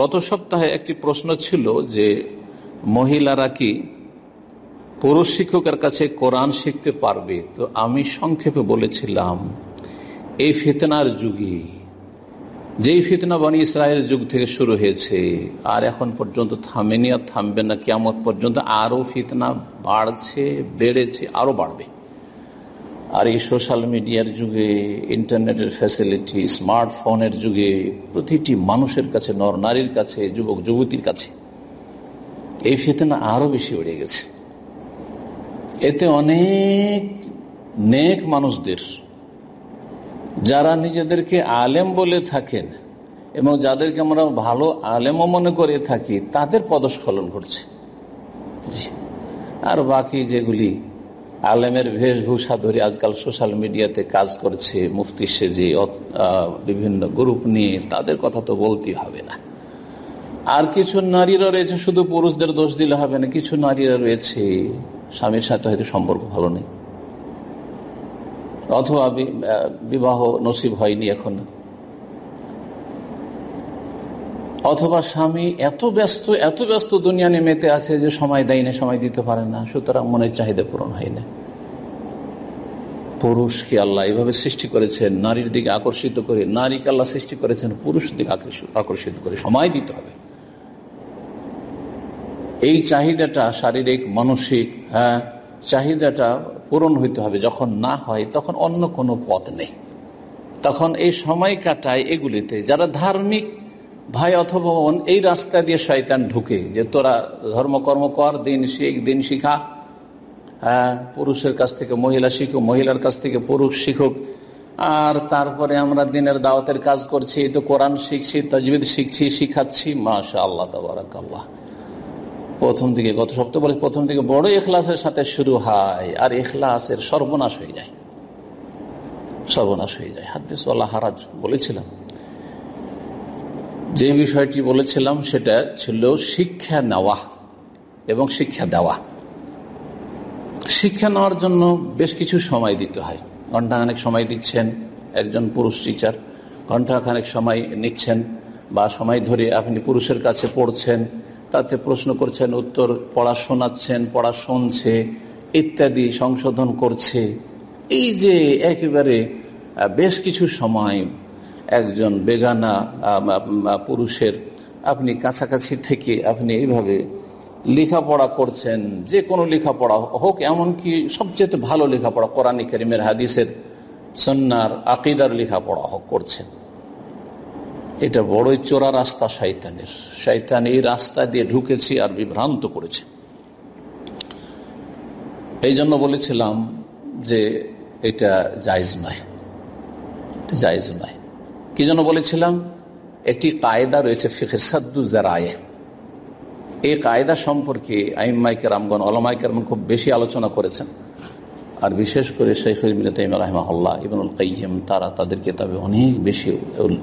গত সপ্তাহে একটি প্রশ্ন ছিল যে মহিলারা কি পুরুষ শিক্ষকের কাছে কোরআন শিখতে পারবে? তো আমি সংক্ষেপে বলেছিলাম, এই ফিতনার যুগে যেই ফিতনা বানি ইসরায়েলের যুগ থেকে শুরু হয়েছে, আর এখন পর্যন্ত থামেনি আর থামবে না কেমন পর্যন্ত আরও ফিতনা বাড়ছে, বেড়েছে, আরও বাড়বে। আর এই সোশ্যাল মিডিয়ার যুগে, ইন্টারনেটের ফ্যাসিলিটি, স্মার্টফোনের যুগে, প্রতিটি মানুষের কাছে, নর নারীর কাছে, যুবক যুবতীর কাছে, এই ফিতনা আরও বেশি বেড়ে গেছে। এতে অনেক নেক মানুষদের, যারা নিজেদেরকে আলেম বলে থাকেন এবং যাদেরকে আমরা ভালো আলেমও মনে করে থাকি, তাদের পদস্খলন ঘটছে। আর বাকি যেগুলি আলেমের বেশভূষা ধরে আজকাল সোশ্যাল মিডিয়াতে কাজ করছে, মুফতি সেজে বিভিন্ন গ্রুপ নিয়ে, তাদের কথা তো বলতেই হবে না। আর কিছু নারীরা রয়েছে, শুধু পুরুষদের দোষ দিলে হবে না, কিছু নারীরা রয়েছে, স্বামীর সাথে হয়তো সম্পর্ক ভালো নেই। অথবা বিবাহ নসিব হয়নি এখন। অথবা স্বামী এত ব্যস্ত এত ব্যস্ত দুনিয়া নেমেতে আছে যে সময় দেয় না, সময় দিতে পারে না। সুতরাং মনের চাহিদা পূরণ হয় না। পুরুষকে আল্লাহ এভাবে সৃষ্টি করেছেন, নারীর দিকে আকর্ষিত করে, নারীকে আল্লাহ সৃষ্টি করেছেন পুরুষ দিকে আকর্ষিত করে, সময় দিতে হবে। এই চাহিদাটা শারীরিক, মানসিক হ্যাঁ চাহিদাটা পূরণ হইতে হবে। যখন না হয়, তখন অন্য কোনো পথ নেই। তখন এই সময় কাটায় এগুলিতে। যারা ধার্মিক ভাই অথবা বোন, এই রাস্তা দিয়ে শয়তান ঢুকে যে তোরা ধর্মকর্ম কর, দিন শিখ, দিন শিখা। হ্যাঁ পুরুষের কাছ থেকে মহিলা শিখুক, মহিলার কাছ থেকে পুরুষ শিখুক। আর তারপরে আমরা দিনের দাওয়াতের কাজ করছি তো কোরআন শিখছি তজবিদ শিখছি, শিখাচ্ছি মাশা আল্লাহ তবরাক আল্লাহ প্রথম দিকে, গত সপ্তাহ বলে প্রথম দিকে বড় এখলাসের সাথে শুরু হয়, আর এখলাসের সর্বনাশ হয়ে যায়। সর্বনাশ হয়ে যায়। হাদিস আল্লাহ হারাজ বলেছিলাম। যে বিষয়টি বলেছিলাম সেটা ছিল শিক্ষা নেওয়া এবং শিক্ষা দেওয়া। শিক্ষা নেওয়ার জন্য বেশ কিছু সময় দিতে হয়। ঘন্টাখানেক সময় দিচ্ছেন একজন পুরুষ টিচার ঘন্টাখানেক সময় নিচ্ছেন বা সময় ধরে আপনি পুরুষের কাছে পড়ছেন, তাতে প্রশ্ন করছেন, উত্তর পড়া শোনাচ্ছেন, পড়া শুনছে, ইত্যাদি সংশোধন করছে। এই যে একেবারে বেশ কিছু সময় একজন বেগানা পুরুষের আপনি কাছাকাছি থেকে আপনি এইভাবে লেখাপড়া করছেন, যে কোনো লেখাপড়া হোক, এমনকি সবচেয়ে ভালো লেখাপড়া কোরআনী করিমের হাদিসের সন্ন্যার আকিদার লেখাপড়া হোক করছেন। এটা বড়ই চোরা রাস্তা শৈতানের শৈতান এই রাস্তা দিয়ে ঢুকেছি আর বিভ্রান্ত করেছে। এই জন্য বলেছিলাম যে এটা জায়জ নয়। জায়জ নয়। কি যেন বলেছিলাম? একটি কায়দা রয়েছে ফিখে সাদ্দু জারায়ে এই কায়দা সম্পর্কে অলমাইকে রামগন খুব বেশি আলোচনা করেছেন। আর বিশেষ করে শেখ রাহমাহল্লা ইবনুল কাইম তারা তাদের কেতাবে অনেক বেশি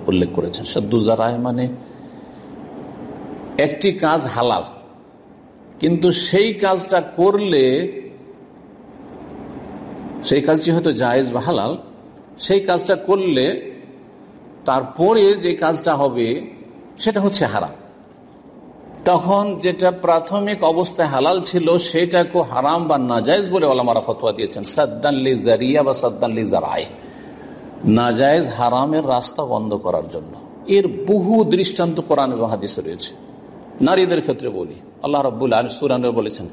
উল্লেখ করেছেন। সাদ্দুজারায় মানে একটি কাজ হালাল, কিন্তু সেই কাজটা করলে, সেই কাজটি হয়তো জায়েজ বা হালাল, সেই কাজটা করলে তারপরে যে কাজটা হবে, সেটা হচ্ছে হারাম। তখন যেটা প্রাথমিক অবস্থায় হালাল ছিল সেটাকে হারাম বা নাজায়জ বলে ওলামারা ফতোয়া দিয়েছেন। সাদ্দানলি জারিয়া বা সাদ্দানলি জারায়। নাজায়জ হারামের রাস্তা বন্ধ করার জন্য। এর বহু দৃষ্টান্ত কোরআন এবং হাদিসে রয়েছে। নারীদের ক্ষেত্রে বলি, আল্লাহ রব্বুল আলী সুরান বলেছেন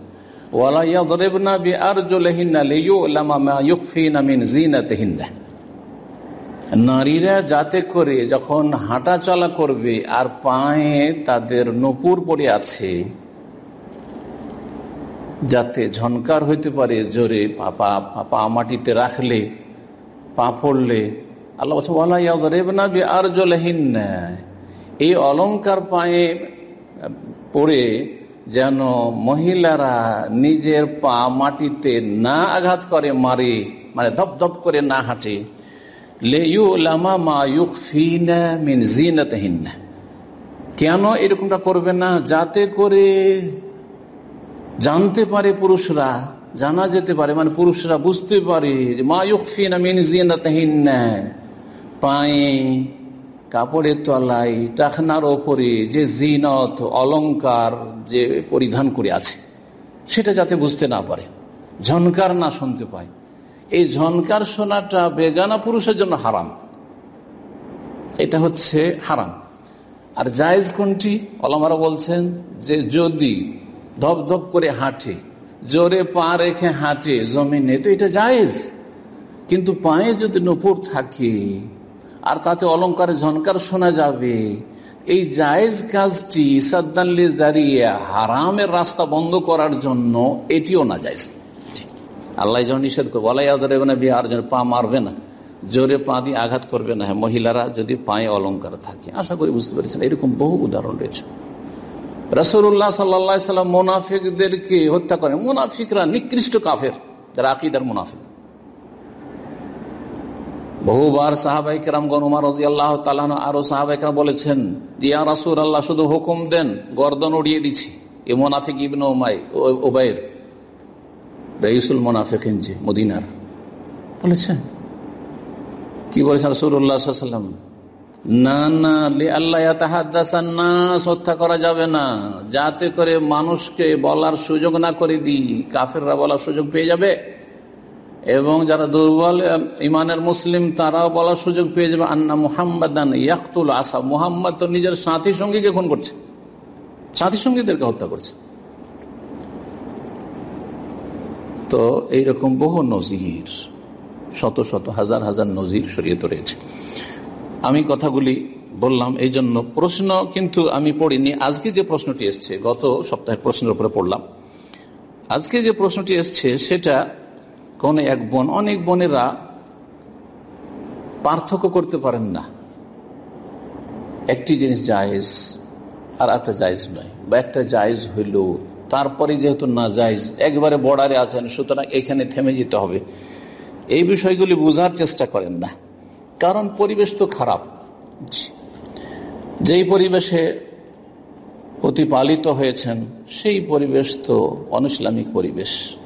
নারীরা যাতে করে যখন হাঁটা চলা করবে আর পায়ে তাদের নপুর পড়ে আছে, যাতে ঝনকার হইতে পারে জোরে পা পা মাটিতে রাখলে, পা পড়লে, আল্লাহ আর এই অলঙ্কার পায়ে পড়ে যেন মহিলারা নিজের পা মাটিতে না আঘাত করে, মারে মানে ধপ ধপ করে না হাঁটে। কেন এরকমটা করবে না? যাতে করে জানতে পারে পুরুষরা, জানা যেতে পারে মানে পুরুষরা বুঝতে পারে যে মা ইউকফিনা মিন জিনাতহিন্না পায়ে কাপড়ের তলাই টাকনার ওপরে যে জিনত, অলংকার যে পরিধান করে আছে, সেটা যাতে বুঝতে না পারে, ঝনকার না শুনতে পায়। এই ঝনকার শোনাটা বেগানা পুরুষের জন্য হারাম। এটা হচ্ছে হারাম। আর জায়েজ কোনটি? অলমারা বলছেন যে যদি ধপ ধপ করে হাঁটে, জোরে পা রেখে হাঁটে, জমিনে, তো এটা জায়েজ। কিন্তু পায়ে যদি নপুর থাকে, আর তাতে অলঙ্কারে ঝনকার শোনা যাবে, এই জায়েজ কাজটি সাদ্দাল্লি দাঁড়িয়ে হারামের রাস্তা বন্ধ করার জন্য এটিও না যায়জ আল্লাহ যখন নিষেধ করবে বলাই আদরে না বিয়ে আর পা মারবে না, জোরে পা দিয়ে আঘাত করবে না হ্যাঁ মহিলারা যদি পায়ে অলঙ্কার থাকে, আশা করি বুঝতে পেরেছেন, এরকম বহু উদাহরণ রয়েছে। রসুল্লাহ সাল্লা সাল্লাম মোনাফিকদেরকে হত্যা করেন। মোনাফিকরা নিকৃষ্ট কাফের, যারা আকিদার মোনাফিক। বহুবার সাহাবাই কেরামগণ উমার রাজি আল্লাহ তালান আরও সাহাবাই কেরাম বলেছেন দিয়া রাসুল আল্লাহ শুধু হুকুম দেন, গর্দন উড়িয়ে দিচ্ছি। এ মোনাফিক ইবন ওমাই ওবাইর রইসুল মোনাফিক যে মদিনার। বলেছেন। কি বলেছেন রসুল্লাহাম না না আল্লাহ হত্যা করা যাবে না। যাতে করে মানুষকে বলার সুযোগ না করে দিই, কাফেররা বলার সুযোগ পেয়ে যাবে। এবং যারা দুর্বল ইমানের মুসলিম, তারাও বলার সুযোগ পেয়ে যাবে। আন্না মুহাম্মদান ইয়াকুল আসা মুহাম্মদ তো নিজের সাথী সঙ্গীকে খুন করছে। সাথী সঙ্গীদেরকে হত্যা করছে। তো এইরকম বহু নজির, শত শত, হাজার হাজার নজির শরীয়ত রয়েছে। আমি কথাগুলি বললাম এই জন্য প্রশ্ন কিন্তু আমি পড়িনি। আজকে যে প্রশ্নটি এসছে, গত সপ্তাহের প্রশ্নের উপরে পড়লাম। আজকে যে প্রশ্নটি এসছে, সেটা কোন এক বোন, অনেক বোনেরা পার্থক্য করতে পারেন না। একটি জিনিস জায়েজ আর একটা জায়েজ নয়, বা একটা জায়েজ হইল তারপরে যেহেতু না জায়েজ একবারে বর্ডারে আছেন, সুতরাং এখানে থেমে যেতে হবে। এই বিষয়গুলি বোঝার চেষ্টা করেন না। কারণ পরিবেশ তো খারাপ। যেই পরিবেশে প্রতিপালিত হয়েছেন, সেই পরিবেশ তো অনইসলামিক পরিবেশ,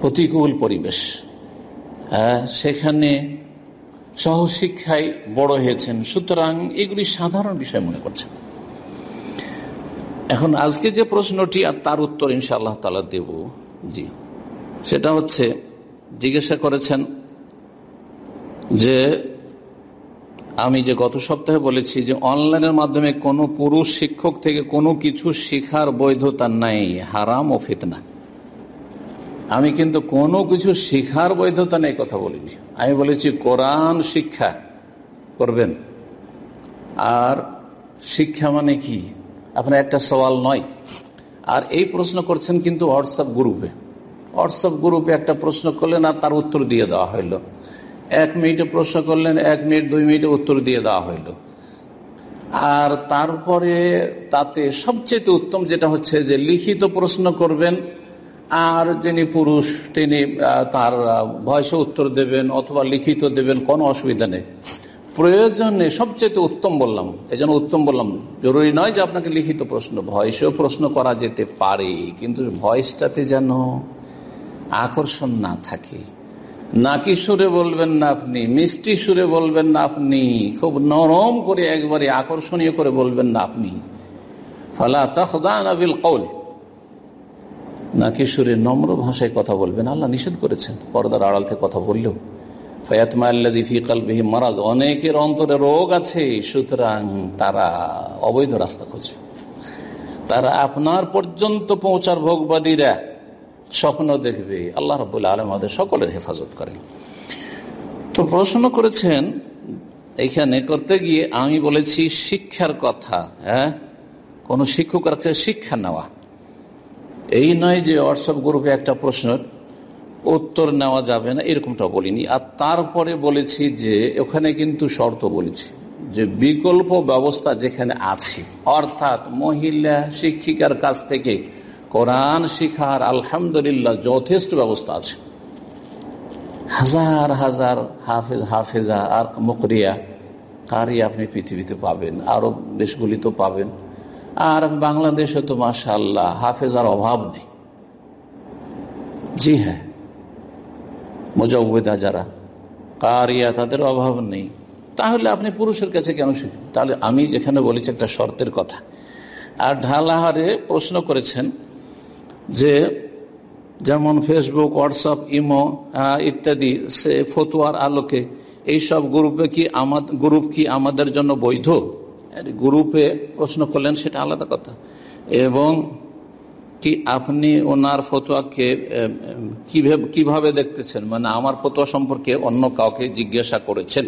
প্রতিকূল পরিবেশ। হ্যাঁ সেখানে সহশিক্ষায় বড় হয়েছেন। সুতরাং এগুলি সাধারণ বিষয় মনে করছেন। এখন আজকে যে প্রশ্নটি আর তার উত্তর ইনশাআল্লাহ তালা দেব, জি। সেটা হচ্ছে, জিজ্ঞাসা করেছেন যে, আমি যে গত সপ্তাহে বলেছি যে অনলাইনের মাধ্যমে কোনো পুরুষ শিক্ষক থেকে কোনো কিছু শেখার বৈধতা নাই, হারাম ও ফিতনা। আমি কিন্তু কোনো কিছু শিখার বৈধতা নেই কথা বলিনি। আমি বলেছি, কোরআন শিক্ষা করবেন। আর শিক্ষা মানে কি? আপনার একটা সওয়াল নয়। আর এই প্রশ্ন করছেন কিন্তু হোয়াটসঅ্যাপ গ্রুপে হোয়াটসঅ্যাপ গ্রুপে একটা প্রশ্ন করলেন আর তার উত্তর দিয়ে দেওয়া হইল। এক মিনিটে প্রশ্ন করলেন, এক মিনিট, দুই মিনিটে উত্তর দিয়ে দেওয়া হইল। আর তারপরে তাতে সবচেয়ে উত্তম যেটা হচ্ছে যে লিখিত প্রশ্ন করবেন, আর যিনি পুরুষ, তিনি তার ভয়সে উত্তর দেবেন অথবা লিখিত দেবেন কোনো অসুবিধা নেই। প্রয়োজনে সবচেয়ে উত্তম বললাম। এই উত্তম বললাম। জরুরি নয় যে আপনাকে লিখিত প্রশ্ন, ভয়েসেও প্রশ্ন করা যেতে পারে, কিন্তু ভয়েসটাতে যেন আকর্ষণ না থাকে। নাকি সুরে বলবেন না আপনি, মিষ্টি সুরে বলবেন না আপনি, খুব নরম করে একবারে আকর্ষণীয় করে বলবেন না আপনি। আবিল কৌল নাকি সুরে নম্র ভাষায় কথা বলবেন? আল্লাহ নিষেধ করেছেন, পর্দার আড়াল থেকে কথা বললেও। মারাজ, অনেকের অন্তরে রোগ আছে, সুতরাং তারা অবৈধ রাস্তা খোঁজে। তারা আপনার পর্যন্ত পৌঁছার ভোগবাদীরা স্বপ্ন দেখবে। আল্লাহ রবুল্লা আলম আমাদের সকলের হেফাজত করেন। তো প্রশ্ন করেছেন, এখানে করতে গিয়ে আমি বলেছি শিক্ষার কথা হ্যাঁ? কোন শিক্ষকের কাছে শিক্ষা নেওয়া। এই নয় যে হোয়াটসঅ্যাপ গ্রুপে একটা প্রশ্ন উত্তর নেওয়া যাবে না, এরকমটা বলিনি। আর তারপরে বলেছি যে, ওখানে কিন্তু শর্ত বলেছি যে, বিকল্প ব্যবস্থা যেখানে আছে, অর্থাৎ মহিলা শিক্ষিকার কাছ থেকে কোরআন শিখার আলহামদুলিল্লাহ যথেষ্ট ব্যবস্থা আছে। হাজার হাজার হাফেজ, হাফেজা আর মকরিয়া কারই আপনি পৃথিবীতে পাবেন আরও দেশগুলি তো পাবেন। আর বাংলাদেশে তো মাসা আল্লাহ হাফেজার অভাব নেই। জি হ্যাঁ। মুজা যারা। কারিয়া, তাদের অভাব নেই। তাহলে আপনি পুরুষের কাছে কেন শিখবেন তাহলে আমি যেখানে বলেছি একটা শর্তের কথা। আর ঢালাহারে প্রশ্ন করেছেন যে, যেমন ফেসবুক হোয়াটসঅ্যাপ ইমো ইত্যাদি, সে ফতুয়ার আলোকে, এইসব গ্রুপে কি আমাদের গ্রুপ কি আমাদের জন্য বৈধ? গ্রুপে প্রশ্ন করলেন, সেটা আলাদা কথা। এবং কি আপনি ওনার ফতোয়াকে কীভাবে দেখতেছেন? মানে আমার ফতোয়া সম্পর্কে অন্য কাউকে জিজ্ঞাসা করেছেন?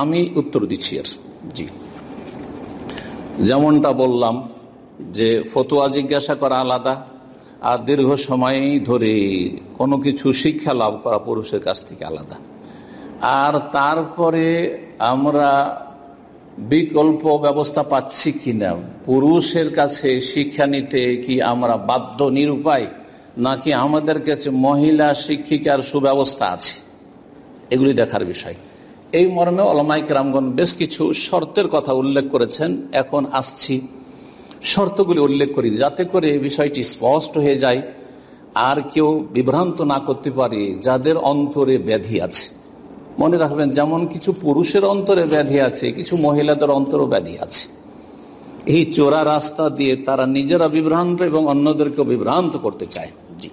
আমি উত্তর দিচ্ছি আর জি। যেমনটা বললাম যে ফতোয়া জিজ্ঞাসা করা আলাদা, আর দীর্ঘ সময় ধরে কোনো কিছু শিক্ষা লাভ করা পুরুষের কাছ থেকে আলাদা। আর তারপরে আমরা বিকল্প ব্যবস্থা পাচ্ছি কিনা? পুরুষের কাছে শিক্ষা নিতে কি আমরা বাধ্য, নিরুপায়? নাকি আমাদের কাছে মহিলা শিক্ষিকার সুব্যবস্থা আছে? এগুলি দেখার বিষয়। এই মর্মে অলমাইক রামগণ বেশ কিছু শর্তের কথা উল্লেখ করেছেন। এখন আসছি শর্তগুলি উল্লেখ করি, যাতে করে বিষয়টি স্পষ্ট হয়ে যায়। আর কেউ বিভ্রান্ত না করতে পারে যাদের অন্তরে ব্যাধি আছে। মনে রাখবেন, যেমন কিছু পুরুষের অন্তরে ব্যাধি আছে, কিছু মহিলাদের অন্তরও ব্যাধি আছে। এই চোরা রাস্তা দিয়ে তারা নিজেরা বিভ্রান্ত এবং অন্যদেরকেও বিভ্রান্ত করতে চায়। জি।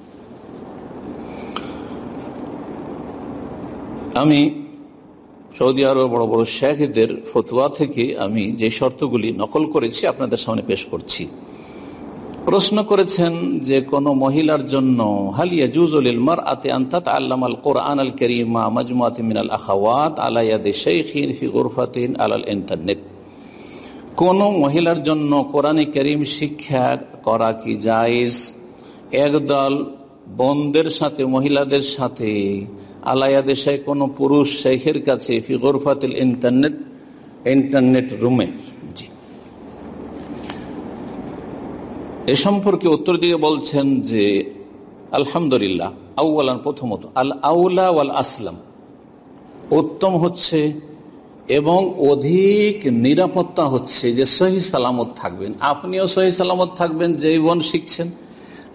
আমি সৌদি আরব বড় বড় শেখদের ফতুয়া থেকে আমি যে শর্তগুলি নকল করেছি আপনাদের সামনে পেশ করছি। প্রশ্ন করেছেন যে কোন মহিলার জন্য হালিয়া জুজলিল মার আতে আন্তাত আল্লাম আল কোরআন আল করিমা মজমাত মিনাল আখাওয়াত আলাইয়াদে শেখিন ফি গুরফাতিন আলাল ইন্টারনেট কোন মহিলার জন্য কোরআনে করিম শিক্ষা করা কি জায়েজ? একদল বন্ধের সাথে, মহিলাদের সাথে আলাইয়া দেশায় কোন পুরুষ শেখের কাছে ফি গোরফাতিল ইন্টারনেট ইন্টারনেট রুমে জি এ সম্পর্কে উত্তর দিয়ে বলছেন যে, আলহামদুলিল্লাহ আউ্লান প্রথমত, আল আউলা ওয়াল আসলাম। উত্তম হচ্ছে এবং অধিক নিরাপত্তা হচ্ছে যে সহি সালামত থাকবেন। আপনিও সহি সালামত থাকবেন, যেই বোন শিখছেন।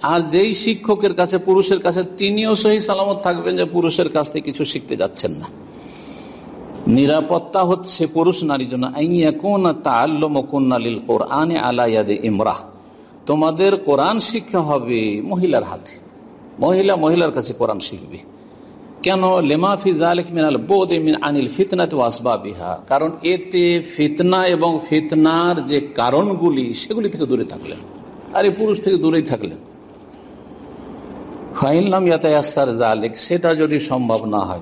আর যেই শিক্ষকের কাছে, পুরুষের কাছে, তিনিও সহি সালামত থাকবেন যে পুরুষের কাছ থেকে কিছু শিখতে যাচ্ছেন না। নিরাপত্তা হচ্ছে পুরুষ নারীর জন্য কোরআনে আলাইয়াদে ইমরাহ। তোমাদের কোরআন শিক্ষা হবে মহিলার হাতে। মহিলা মহিলার কাছে কোরআন শিখবে। কেন? লেমাফি মিনাল বোধ মিন আনিল ফিতনাতে বিহা কারণ এতে ফিতনা এবং ফিতনার যে কারণগুলি, সেগুলি থেকে দূরে থাকলেন। আর এই পুরুষ থেকে দূরেই থাকলেন। ফাইনলাম ইয়াতায়াসার জালেক সেটা যদি সম্ভব না হয়,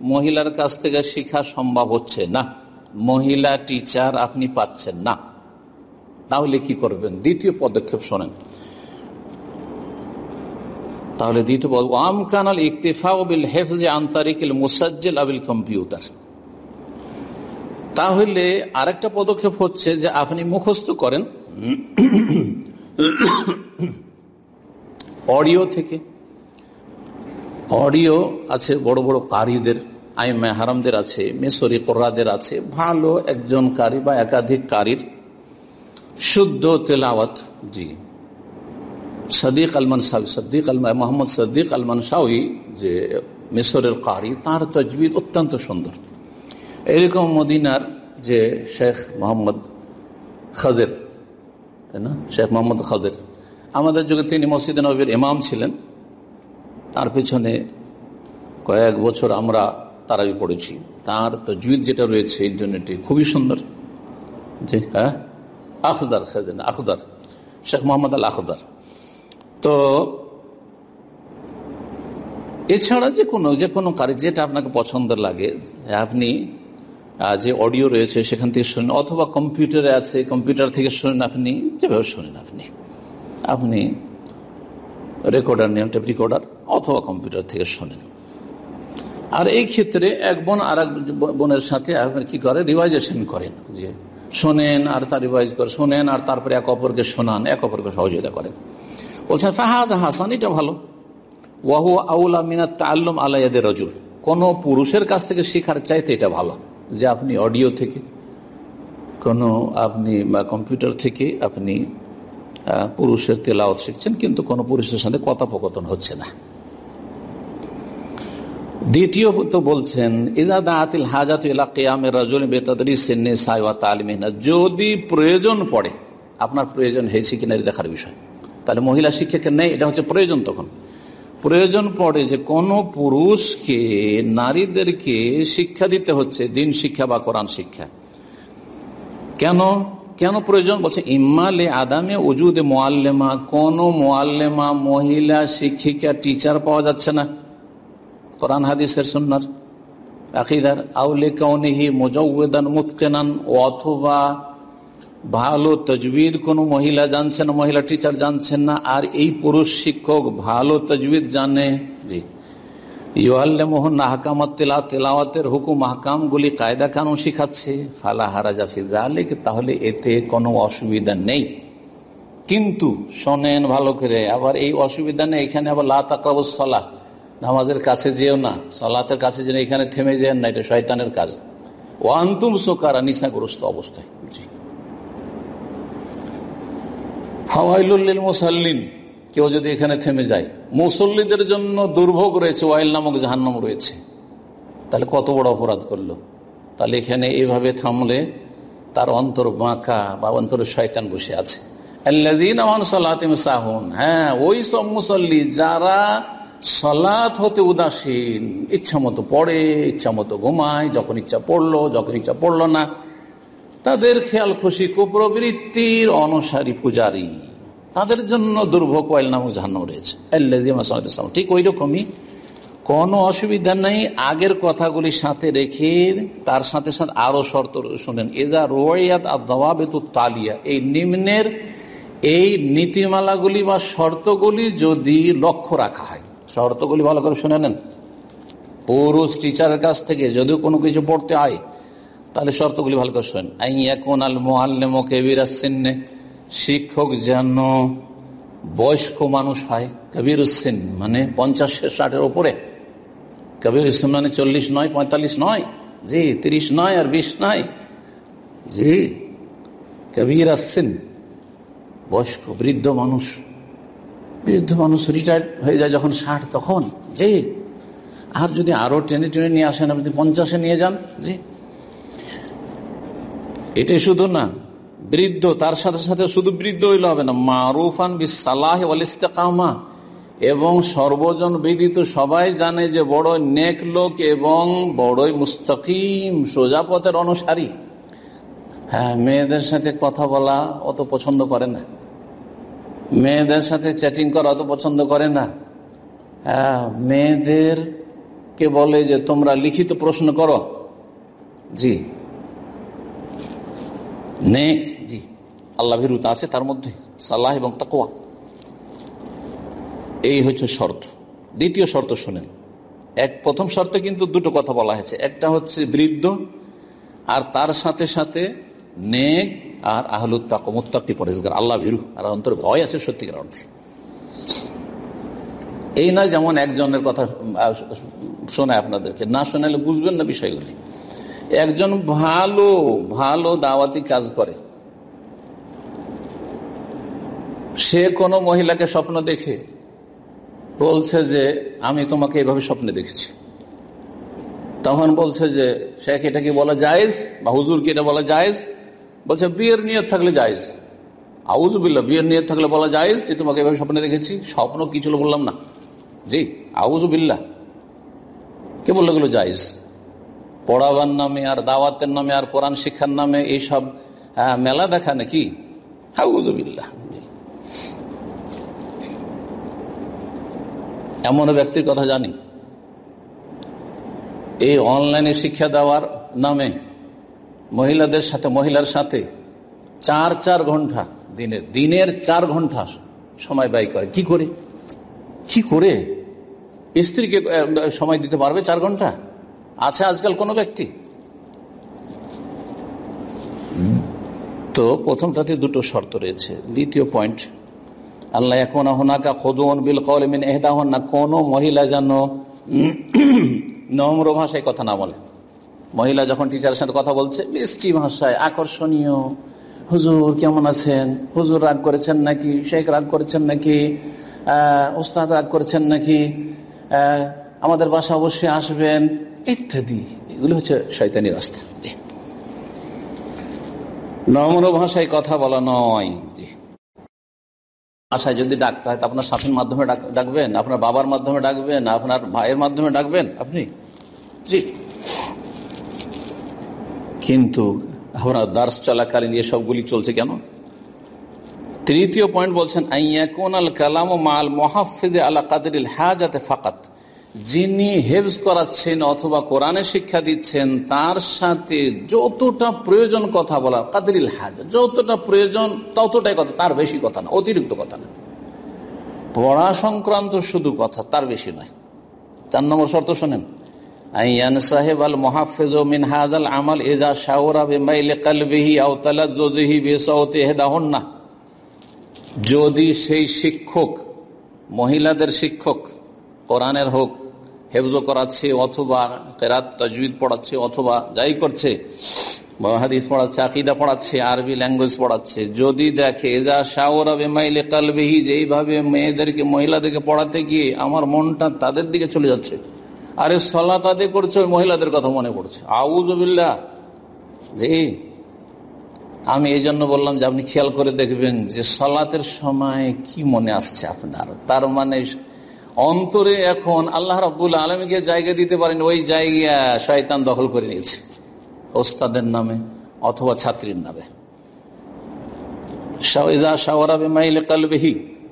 মহিলার কাছ থেকে শিখা সম্ভব হচ্ছে না। মহিলা, টিচার আপনি পাচ্ছেন না। তাহলে কি করবেন? দ্বিতীয় পদক্ষেপ শোনেন। তাহলে দ্বিতীয় পদ, ওয়াম কানাল ইকতিফা বিল হেফজে আন্তরিকিল আবিল কম্পিউটার। তাহলে আরেকটা পদক্ষেপ হচ্ছে যে আপনি মুখস্থ করেন অডিও থেকে। অডিও আছে বড় বড় কারিদের আই মেহারামদের আছে মেসরি কোর্রাদের আছে, ভালো একজন কারি বা একাধিক কারির শুদ্ধ তেলাওয়াত জি সদিক আলমান সাহি সদ্দিক মোহাম্মদ সদ্দিক আলমান শাহি যে মিশরের কারি তার তজবিদ অত্যন্ত সুন্দর এরকম মদিনার যে শেখ মোহাম্মদ খাদের তাই না শেখ মোহাম্মদ খাদের আমাদের যুগে তিনি মসজিদ নবীর ইমাম ছিলেন। তার পেছনে কয়েক বছর আমরা তারাই পড়েছি। তার তো জুইদ যেটা রয়েছে ইন্টারনেটে খুবই সুন্দর। জি হ্যাঁ? আখদার খেদেন আখদার, শেখ মোহাম্মদ আল আখদার তো এছাড়া যে কোনো যে কোনো কারি যেটা আপনাকে পছন্দের লাগে, আপনি যে অডিও রয়েছে সেখান থেকে শুনেন, অথবা কম্পিউটারে আছে, কম্পিউটার থেকে শুনেন আপনি, যেভাবে শুনেন আপনি। আপনি রেকর্ডার নেন টেপ রেকর্ডার, অথবা কম্পিউটার থেকে শোনেন। আর এই ক্ষেত্রে এক বোন আর এক বোনের সাথে আপনি কি করে রিভাইজেশন করেন, যে শোনেন আর তার রিভাইজ করে শোনেন আর তারপরে এক অপরকে শোনান, এক অপরকে সহযোগিতা করেন। বলছেন, ফাহাজ হাসান, এটা ভালো। ওয়াহু আউলা মিনাত আল্লম আলাইয়াদের রজুল। কোনো পুরুষের কাছ থেকে শেখার চাইতে এটা ভালো যে আপনি অডিও থেকে, কোনো আপনি কম্পিউটার থেকে আপনি পুরুষের তেলাওয়াত শিখছেন, কিন্তু কোনো পুরুষের সাথে কথোপকথন হচ্ছে না। দ্বিতীয়ত বলছেন ইজাদাতিল হাজাত যদি প্রয়োজন পড়ে, আপনার প্রয়োজন হয়েছে কিনা দেখার বিষয়। তাহলে মহিলা শিক্ষাকে নেই, এটা হচ্ছে প্রয়োজন তখন। প্রয়োজন পড়ে যে কোন পুরুষকে, নারীদেরকে শিক্ষা দিতে হচ্ছে, দিন শিক্ষা বা কোরআন শিক্ষা। কেন? কেন প্রয়োজন? বলছে ইম্মালে আদামে উজুদে মোয়াল্লেমা কোন মোয়াল্লেমা মহিলা শিক্ষিকা, টিচার পাওয়া যাচ্ছে না। কোরআন হাদিসের সন্ন্যার আকিদার আউলে কৌনিহি মোজাউদান মুতকেনান অথবা ভালো তজবিদ কোনো মহিলা জানছেন, মহিলা টিচার জানছেন না, আর এই পুরুষ শিক্ষক ভালো তজবিদ জানে। জি। ইউআল্লামোহন হাকামত তেলা, তেলাওয়াতের হুকুম হাকামগুলি কায়দা কানুন শিখাচ্ছে। ফালা হারাজা ফিজা আলিক তাহলে এতে কোনো অসুবিধা নেই। কিন্তু শোনেন ভালো করে, আবার এই অসুবিধা নেই, এখানে আবার লা তাকাবুসলা নামাজের কাছে যেও না, সলাতের কাছে যেন এখানে থেমে যেন না, এটা শয়তানের কাজ। ও আন্তুম সোকারা, নিশাগ্রস্ত অবস্থায়। জি। ফাওয়াইলুল্লিল মুসাল্লিন, কেউ যদি এখানে থেমে যায়, মুসল্লিদের জন্য দুর্ভোগ রয়েছে, ওয়াইল নামক জাহান্নাম রয়েছে। তাহলে কত বড় অপরাধ করল? তাহলে এখানে এইভাবে থামলে তার অন্তর বাঁকা বা অন্তর শয়তান বসে আছে। হ্যাঁ ওই সব মুসল্লি যারা সলাৎ হতে উদাসীন, ইচ্ছা মতো পড়ে, ইচ্ছা মতো ঘুমায়, যখন ইচ্ছা পড়ল, যখন ইচ্ছা পড়ল না। তাদের খেয়াল খুশি কুপ্রবৃত্তির অনুসারী পূজারী। তাদের জন্য দুর্ভোগ ওয়াইল নামক জাহান্নাম রয়েছে। ঠিক ওই রকমই কোনো অসুবিধা নেই। আগের কথাগুলির সাথে রেখে তার সাথে সাথে আরও শর্ত শোনেন এজা রোয়াত আর দওয়াবেতু তালিয়া এই নিম্নের এই নীতিমালাগুলি বা শর্তগুলি যদি লক্ষ্য রাখা হয় শর্তগুলি ভালো করে শুনে নেন। পুরুষ টিচারের কাছ থেকে যদিও কোনো কিছু পড়তে হয় তাহলে শর্তগুলি ভালো করে শোনেন। আইয়া কোন আল মোহাল্লেম কেবির আসছেন্নে শিক্ষক যেন বয়স্ক মানুষ হয় কবির হুসেন মানে পঞ্চাশ ষাটের ওপরে কবির হুসেন মানে চল্লিশ নয়, পঁয়তাল্লিশ নয়। জি, তিরিশ নয় আর বিশ নয়। জি কবির আসছেন বয়স্ক, বৃদ্ধ মানুষ। বৃদ্ধ মানুষ রিটায়ার্ড হয়ে যায় যখন ষাট, তখন? জি। আর যদি আরও টেনে টেনে নিয়ে আসেন, আপনি পঞ্চাশে নিয়ে যান? জি। এটাই শুধু না, বৃদ্ধ, তার সাথে সাথে শুধু বৃদ্ধ হইলে হবে না, মারুফান বিসালাহ ইস্তেকামা এবং সর্বজন বিদিত সবাই জানে যে বড় নেক লোক এবং বড়ই মুস্তাকিম, সোজা পথের অনুসারী। হ্যাঁ মেয়েদের সাথে কথা বলা অত পছন্দ করে না। মেয়েদের সাথে চ্যাটিং করা অত পছন্দ করে না। হ্যাঁ মেয়েদের কে বলে যে, তোমরা লিখিত প্রশ্ন করো। জি। জি। আল্লাহ ভীরুতা আছে, তার মধ্যে। সাল্লাহ এবং তাকোয়া এই হচ্ছে শর্ত। দ্বিতীয় শর্ত শোনেন। এক, প্রথম শর্তে কিন্তু দুটো কথা বলা হয়েছে। একটা হচ্ছে বৃদ্ধ, আর তার সাথে সাথে নেক আর আহলুত তাকো মুত্তাকি পরেশগার আল্লাহ ভীরু। আর অন্তর ভয় আছে সত্যিকার অর্থে। এই নয় যেমন একজনের কথা শোনায় আপনাদেরকে। না শোনালে বুঝবেন না বিষয়গুলি। একজন ভালো ভালো দাওয়াতি কাজ করে। সে কোনো মহিলাকে স্বপ্ন দেখে বলছে যে, আমি তোমাকে এভাবে স্বপ্নে দেখেছি। তখন বলছে যে, শেখ, এটা কি বলা যায়জ বা হুজুর কি এটা বলা যায়জ বলছে, বিয়ের নিয়ত থাকলে যায়জ আউজবিল্লা বিয়ের নিয়ত থাকলে বলা যায়জ যে তোমাকে এভাবে স্বপ্নে দেখেছি স্বপ্ন কি ছিল বললাম না। জি আউজবিল্লা কে বলল গেলো যায়জ পড়াবার নামে আর দাওয়াতের নামে আর কোরআন শিক্ষার নামে এইসব মেলা দেখা নাকি? হাউজবিল্লা এমন ব্যক্তির কথা জানি। এই অনলাইনে শিক্ষা দেওয়ার নামে মহিলাদের সাথে, মহিলার সাথে চার চার ঘণ্টা দিনের দিনের চার ঘণ্টা সময় ব্যয় করে। কি করে? কি করে? স্ত্রীকে সময় দিতে পারবে চার ঘণ্টা আছে আজকাল কোনো ব্যক্তি? তো প্রথমটাতে দুটো শর্ত রয়েছে। দ্বিতীয় পয়েন্ট আল্লাহ এখন হোনাকা খোদন বিল কলমিন এহদাহন না কোনো মহিলা যেন নম্র ভাষায় কথা না বলে। মহিলা যখন টিচারের সাথে কথা বলছে, মিষ্টি ভাষায় আকর্ষণীয়। হুজুর কেমন আছেন? হুজুর রাগ করেছেন নাকি? শেখ রাগ করেছেন নাকি? ওস্তাদ রাগ করেছেন নাকি? আমাদের বাসা অবশ্যই আসবেন, ইত্যাদি। এগুলো হচ্ছে শৈতানি রাস্তা। জি। নম্র ভাষায় কথা বলা নয়। জি। ভাষায় যদি ডাকতে হয় আপনার শাসন মাধ্যমে ডাকবেন, আপনার বাবার মাধ্যমে ডাকবেন, আপনার ভাইয়ের মাধ্যমে ডাকবেন, আপনি? জি। কিন্তু আপনার দার্স চলাকালীন এসবগুলি চলছে কেন? তৃতীয় পয়েন্ট বলছেন আল কালাম মাল মহাফিজ আলা কাদের হাজাতে ফাকাত। যিনি হেফজ করাচ্ছেন অথবা কোরআনে শিক্ষা দিচ্ছেন, তার সাথে যতটা প্রয়োজন কথা বলা কাদিল হাজা, যতটা প্রয়োজন ততটাই কথা, তার বেশি কথা না, অতিরিক্ত কথা না। পড়া সংক্রান্ত শুধু কথা, তার বেশি নয়। চার নম্বর শর্ত শোনেন সাহেব আল এজা যদি সেই শিক্ষক, মহিলাদের শিক্ষক, কোরআনের হোক, হেফজো করাচ্ছে অথবা কেরাত, তজবিদ পড়াচ্ছে অথবা যাই করছে, হাদিস পড়াচ্ছে, আকিদা পড়াচ্ছে, আরবি ল্যাঙ্গুয়েজ পড়াচ্ছে, যদি দেখে যা শাওরা বেমাইলে কালবেহি যেইভাবে মেয়েদেরকে, মহিলাদেরকে পড়াতে গিয়ে আমার মনটা তাদের দিকে চলে যাচ্ছে। আরে সলা তাদের করছে, ওই মহিলাদের কথা মনে পড়ছে। আউজবিল্লা যে আমি এই জন্য বললাম যে আপনি খেয়াল করে দেখবেন যে সলাতের সময় কি মনে আসছে আপনার। তার মানে অন্তরে এখন আল্লাহ রাবুল আলমীকে জায়গা দিতে পারেন, ওই জায়গা শয়তান দখল করে নিয়েছে। ওস্তাদের নামে অথবা ছাত্রীর নামে।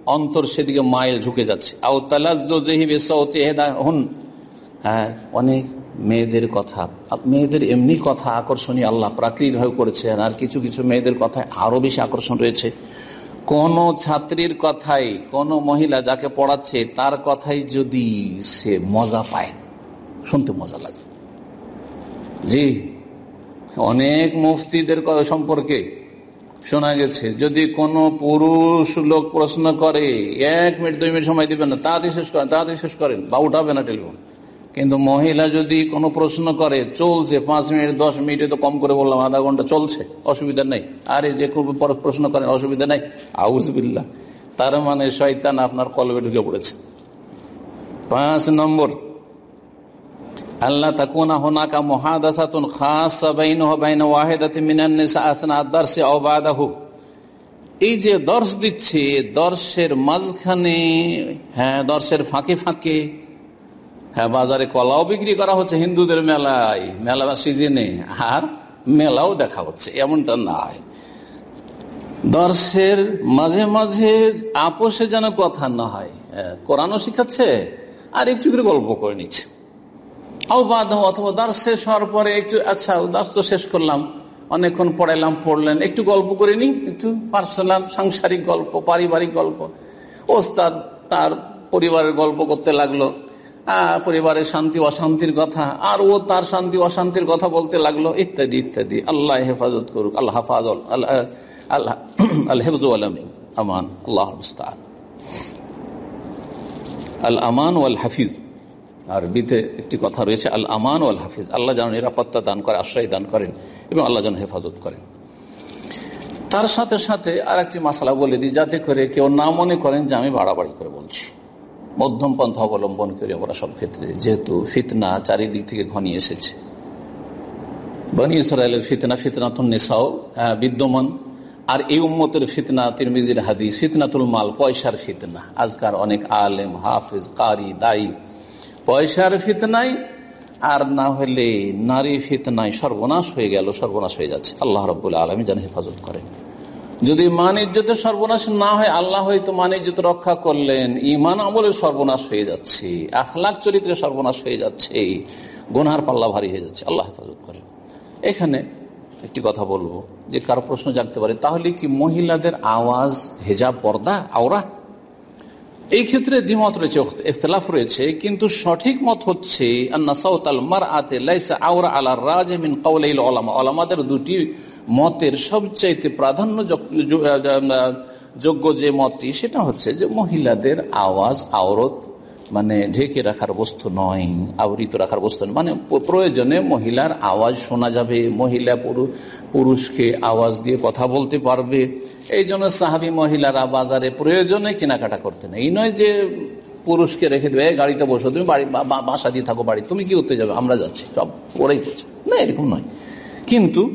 অন্তর সেদিকে মায়ের ঝুঁকে যাচ্ছে। হ্যাঁ অনেক মেয়েদের কথা। মেয়েদের এমনি কথা আকর্ষণীয় আল্লাহ প্রাকৃতিক ভাবে করেছেন, আর কিছু কিছু মেয়েদের কথায় আরও বেশি আকর্ষণ রয়েছে। কোন ছাত্রীর কথাই, কোন মহিলা যাকে পড়াচ্ছে, তার কথাই যদি সে মজা পায়, শুনতে মজা লাগে। জি, অনেক মুফতিদের সম্পর্কে শোনা গেছে, যদি কোন পুরুষ লোক প্রশ্ন করে, এক মিনিট, দুই মিনিট সময় দিবেন না, তাড়াতাড়ি শেষ করেন, তাড়াতাড়ি শেষ করেন, বা উঠাবে না টেলিফোন। কিন্তু মহিলা যদি কোনো প্রশ্ন করে, চলছে, পাঁচ মিনিট, দশ মিনিটে তো কম করে বললাম, আধা ঘণ্টা চলছে, অসুবিধা নেই। আরে যে খুব প্রশ্ন করেন, অসুবিধা নেই। আউজবিল্লা তার মানে শয়তান আপনার কলবে ঢুকে পড়েছে। পাঁচ নম্বর। আল্লাহ তাকুনা হোনাকা মহাদাসাতুন খাস এই যে দর্শ দিচ্ছে, দর্শের মাঝখানে হ্যাঁ দর্শের ফাঁকে ফাঁকে হ্যাঁ বাজারে কলাও বিক্রি করা হচ্ছে, হিন্দুদের মেলায়। মেলা সিজনে আর মেলাও দেখা হচ্ছে, এমনটা নয় দর্শের মাঝে মাঝে আপোষে যেন কথা না হয়। কোরআনও শিখাচ্ছে, আর একটু করে গল্প করে নিচ্ছে। অথবা দাস শেষ হওয়ার পরে একটু আচ্ছা দাস তো শেষ করলাম, অনেকক্ষণ পড়াইলাম, পড়লেন, একটু গল্প করে নি একটু পার্সোনাল, সাংসারিক গল্প, পারিবারিক গল্প। ওস্তাদ তার পরিবারের গল্প করতে লাগল পরিবারের শান্তি, অশান্তির কথা, আর ও তার শান্তি, অশান্তির কথা বলতে লাগল, ইত্যাদি ইত্যাদি। আল্লাহ হেফাজত করুক, আল্লাহ হাফাজ আল্লাহ আল হেফজ আমান আল্লাহ আল আমান ওয়াল হাফিজ আর বিতে একটি কথা রয়েছে আল আমান ওয়াল হাফিজ আল্লাহ যেন নিরাপত্তা দান করে, আশ্রয় দান করেন, এবং আল্লাহ যেন হেফাজত করেন। তার সাথে সাথে আর একটি মশলা বলে দিই, যাতে করে কেউ না মনে করেন যে আমি বাড়াবাড়ি করে বলছি। মধ্যম পন্থা অবলম্বন করি আমরা সব ক্ষেত্রে, যেহেতু ফিতনা চারিদিক থেকে ঘনিয়ে এসেছে। বনি ইসরায়েলের ফিতনা ফিতনাতুল নেশাও বিদ্যমান। আর এই উম্মতের ফিতনা, তিরমিজির হাদিস, ফিতনাতুল মাল, পয়সার ফিতনা। আজকার অনেক আলেম, হাফিজ, কারি, দায়ী। পয়সার ফিতনাই, আর না হলে নারী ফিতনায় সর্বনাশ হয়ে গেল, সর্বনাশ হয়ে যাচ্ছে। আল্লাহ রবাহ আলমী যেন হেফাজত করেন। যদি মান ইজ্জতের সর্বনাশ না হয়, আল্লাহ হয়তো মান ইজ্জত রক্ষা করলেন। ইমান আমলের সর্বনাশ হয়ে যাচ্ছে। আখলাখ চরিত্রে সর্বনাশ হয়ে যাচ্ছে। গোনার পাল্লা ভারী হয়ে যাচ্ছে। আল্লাহ হেফাজত করেন। এখানে একটি কথা বলব, যে কারও প্রশ্ন জানতে পারে, তাহলে কি মহিলাদের আওয়াজ, হেজাব, পর্দা, আওরা? এই ক্ষেত্রে দ্বিমত রয়েছে, ইখতলাফ রয়েছে, কিন্তু সঠিক মত হচ্ছে আল্লাহ সাউতাল মার আতে লাইসা আওরা আল্লাহ রাজ মিন কাউলাইল ওলামা আলামাদের দুটি মতের সবচাইতে প্রাধান্য যোগ্য যে মতটি সেটা হচ্ছে যে মহিলাদের আওয়াজ আওরত মানে ঢেকে রাখার বস্তু নয় আবৃত রাখার বস্তু নয়। মানে প্রয়োজনে মহিলার আওয়াজ শোনা যাবে মহিলা পুরুষকে আওয়াজ দিয়ে কথা বলতে পারবে। এই জন্য সাহাবি মহিলারা বাজারে প্রয়োজনে কেনাকাটা করতেন এই নয় যে পুরুষকে রেখে দেবে "এই, গাড়িতে বসো তুমি বাড়ি বাসা দিয়ে থাকো বাড়ি তুমি কি করতে যাবে? আমরা যাচ্ছি সব ওরাই করছে। না এরকম নয়। কিন্তু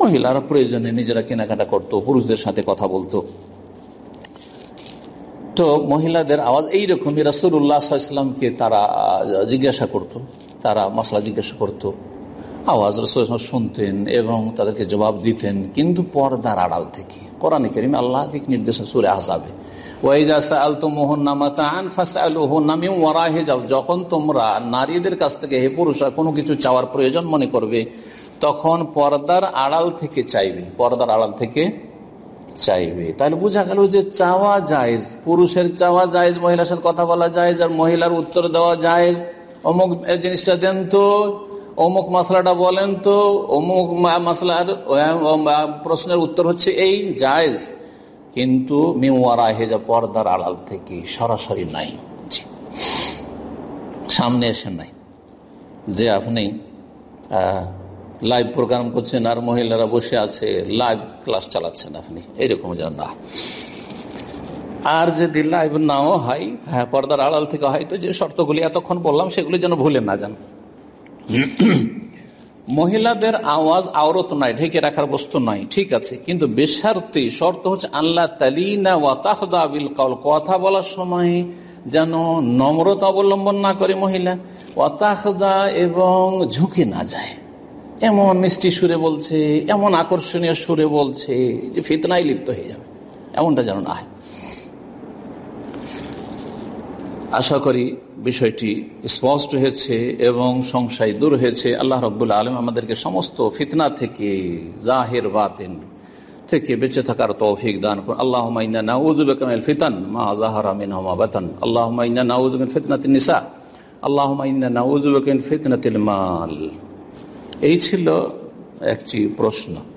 মহিলারা প্রয়োজনে নিজেরা কেনাকাটা করতো, পুরুষদের সাথে কথা বলতো। তো মহিলাদের আওয়াজ এইরকমই রাসুল্লাহামকে তারা জিজ্ঞাসা করত, তারা মশলা জিজ্ঞাসা করত। আওয়াজ রসুল শুনতেন এবং তাদেরকে জবাব দিতেন, কিন্তু পর্দার আড়াল থেকে। কোরআন করিম আল্লাহ দিক নির্দেশ সুরে আসাবে যখন তোমরা নারীদের কাছ থেকে, হে পুরুষরা, কোনো কিছু চাওয়ার প্রয়োজন মনে করবে তখন পর্দার আড়াল থেকে চাইবে, পর্দার আড়াল থেকে চাইবে। তাহলে বোঝা গেল যে চাওয়া যায় পুরুষের চাওয়া যায় মহিলার সাথে কথা বলা যায় আর মহিলার উত্তর দেওয়া যায় অমুক জিনিসটা দেন তো, অমুক মশলাটা বলেন তো, অমুক মশলার প্রশ্নের উত্তর হচ্ছে এই জায়জ। কিন্তু মিওয়ারা হেজা পর্দার আড়াল থেকে সরাসরি নাই। সামনে এসে নাই। যে আপনি লাইভ প্রোগ্রাম করছেন আর মহিলারা বসে আছে লাইভ ক্লাস চালাচ্ছেন আপনি। এইরকম যেন না। আর যদি লাইভ নাও হয় হ্যাঁ পর্দার আড়াল থেকে হয়তো যে শর্তগুলি এতক্ষণ বললাম, সেগুলি যেন ভুলে না যান। মহিলাদের আওয়াজ আওরত নয়, ঢেকে রাখার বস্তু নয়, ঠিক আছে। কিন্তু বেশার্তি শর্ত হচ্ছে আল্লাহ তালিনা কাউল, কথা বলার সময় যেন নম্রতা অবলম্বন না করে মহিলা ওয়াতাহদা এবং ঝুঁকে না যায়। এমন মিষ্টি সুরে বলছে, এমন আকর্ষণীয় সুরে বলছে যে ফিতনায় লিপ্ত হয়ে যাবে। এমনটা যেন না হয়। আশা করি বিষয়টি স্পষ্ট হয়েছে এবং সংশয় দূর হয়েছে। আল্লাহ রব্বুল্লা আলম আমাদেরকে সমস্ত ফিতনা থেকে, জাহের বাতেন থেকে বেঁচে থাকার তৌফিক দান করুন। আল্লাহ মাইনা নাউজুবেকামিল ফিতান, মা জাহার আমিন বাতান আল্লাহ নাউজুবিন ফিতনাতিন নিসা আল্লাহ নাউজুবেকিন ফিতনাতিল মাল। এই ছিল একটি প্রশ্ন।